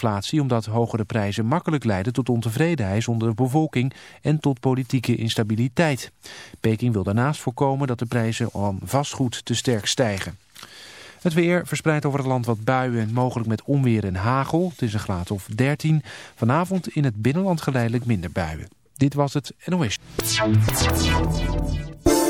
inflatie omdat hogere prijzen makkelijk leiden tot ontevredenheid onder de bevolking en tot politieke instabiliteit. Peking wil daarnaast voorkomen dat de prijzen van vastgoed te sterk stijgen. Het weer verspreidt over het land wat buien en mogelijk met onweer en hagel. Het is een graad of 13. Vanavond in het binnenland geleidelijk minder buien. Dit was het NOS.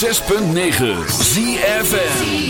106.9 ZFM.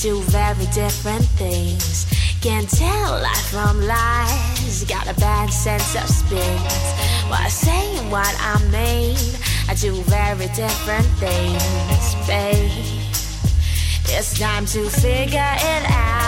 Do very different things. Can't tell life from lies, got a bad sense of spins. When I say what I mean, I do very different things, babe. It's time to figure it out.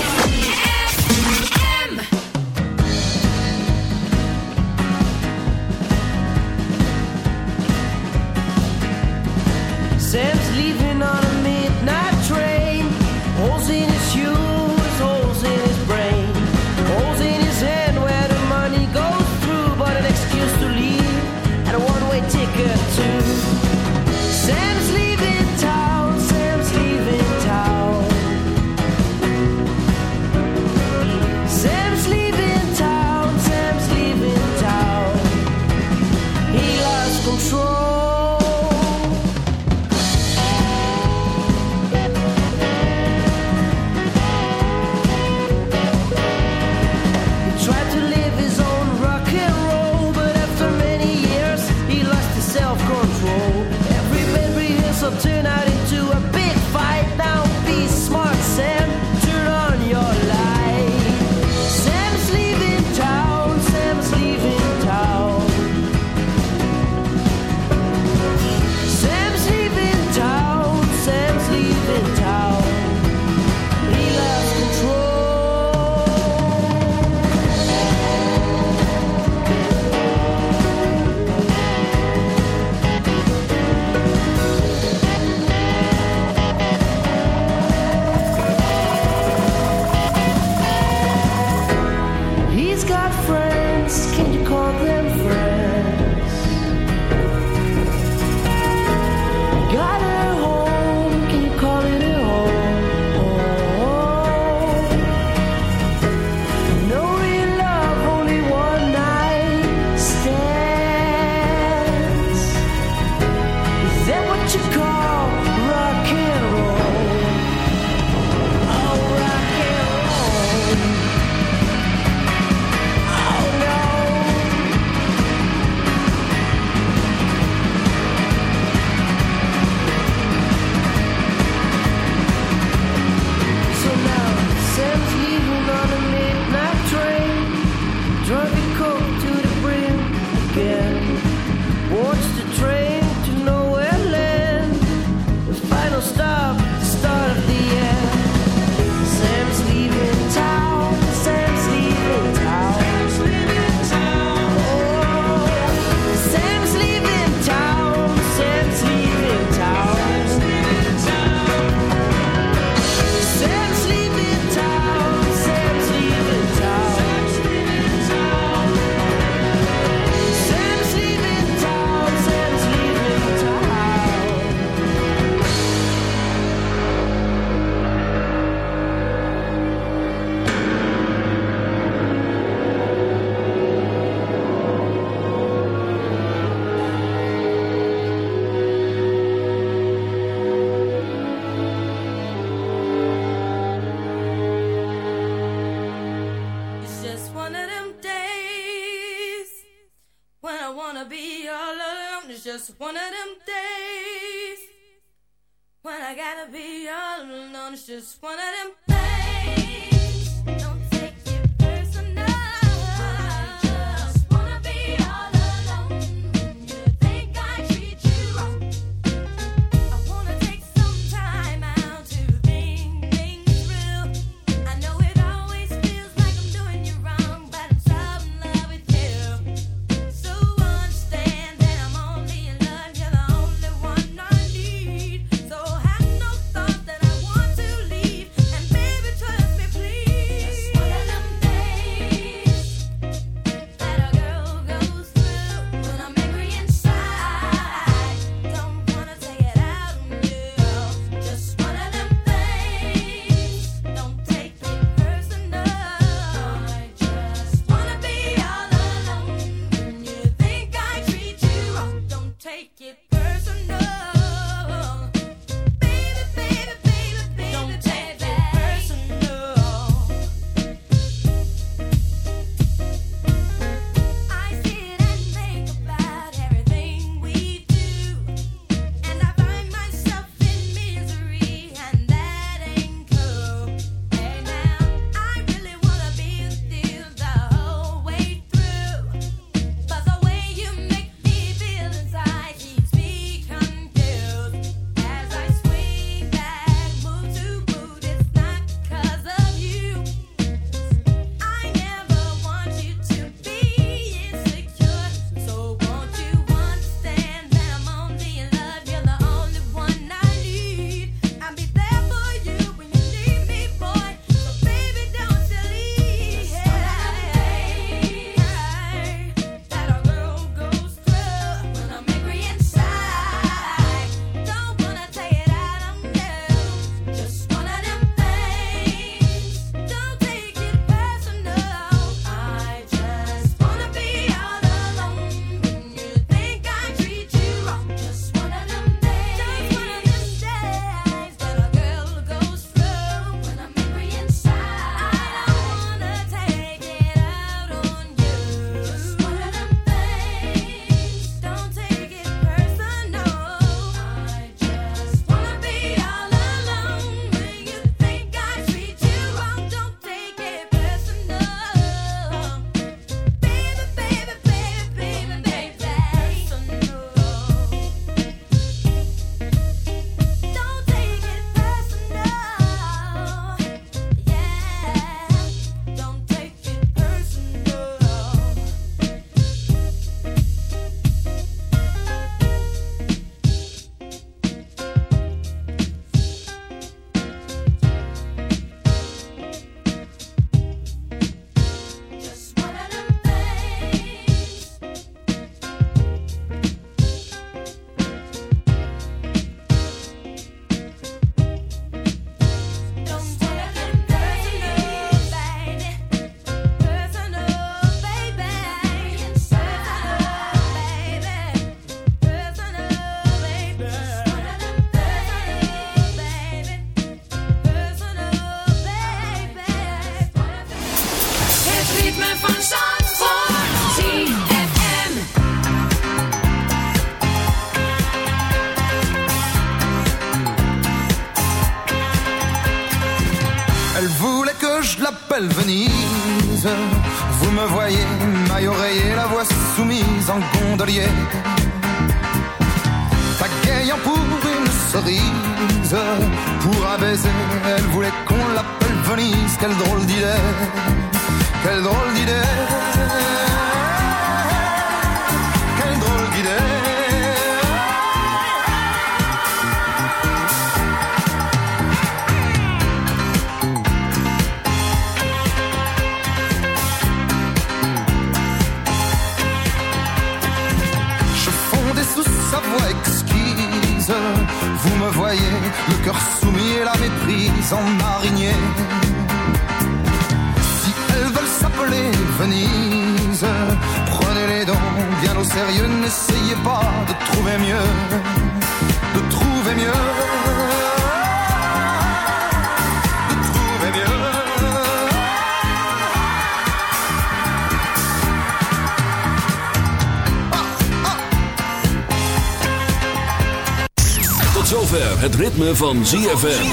het ritme van ZFM.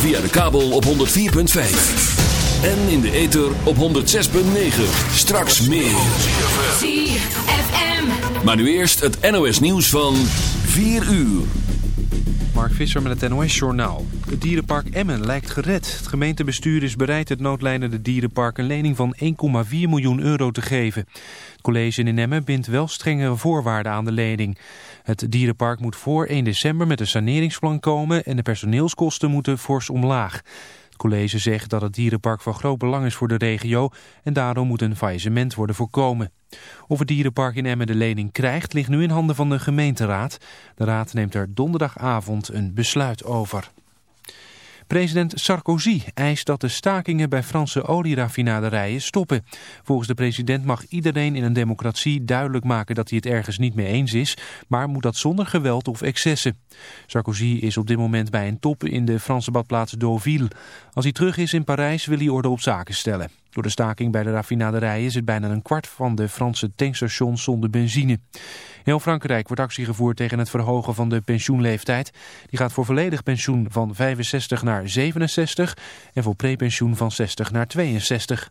Via de kabel op 104.5. En in de ether op 106.9. Straks meer. ZFM. Maar nu eerst het NOS nieuws van 4 uur. Mark Visser met het NOS-journaal. Het dierenpark Emmen lijkt gered. Het gemeentebestuur is bereid het noodlijnende dierenpark een lening van 1,4 miljoen euro te geven. Het college in Emmen bindt wel strengere voorwaarden aan de lening. Het dierenpark moet voor 1 december met een saneringsplan komen en de personeelskosten moeten fors omlaag. Het college zegt dat het dierenpark van groot belang is voor de regio en daarom moet een faillissement worden voorkomen. Of het dierenpark in Emmen de lening krijgt ligt nu in handen van de gemeenteraad. De raad neemt er donderdagavond een besluit over. President Sarkozy eist dat de stakingen bij Franse olieraffinaderijen stoppen. Volgens de president mag iedereen in een democratie duidelijk maken dat hij het ergens niet mee eens is, maar moet dat zonder geweld of excessen. Sarkozy is op dit moment bij een top in de Franse badplaats Deauville. Als hij terug is in Parijs wil hij orde op zaken stellen. Door de staking bij de raffinaderijen zit bijna een kwart van de Franse tankstations zonder benzine. Heel Frankrijk wordt actie gevoerd tegen het verhogen van de pensioenleeftijd. Die gaat voor volledig pensioen van 65 naar 67 en voor prepensioen van 60 naar 62.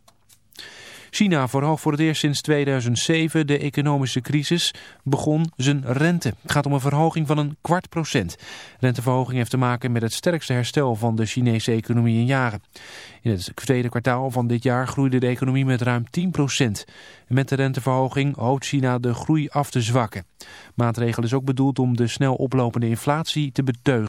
China vooral voor het eerst sinds 2007 de economische crisis begon zijn rente. Het gaat om een verhoging van een kwart procent. Renteverhoging heeft te maken met het sterkste herstel van de Chinese economie in jaren. In het tweede kwartaal van dit jaar groeide de economie met ruim 10 procent. Met de renteverhoging hoopt China de groei af te zwakken. Maatregel is ook bedoeld om de snel oplopende inflatie te beteugelen.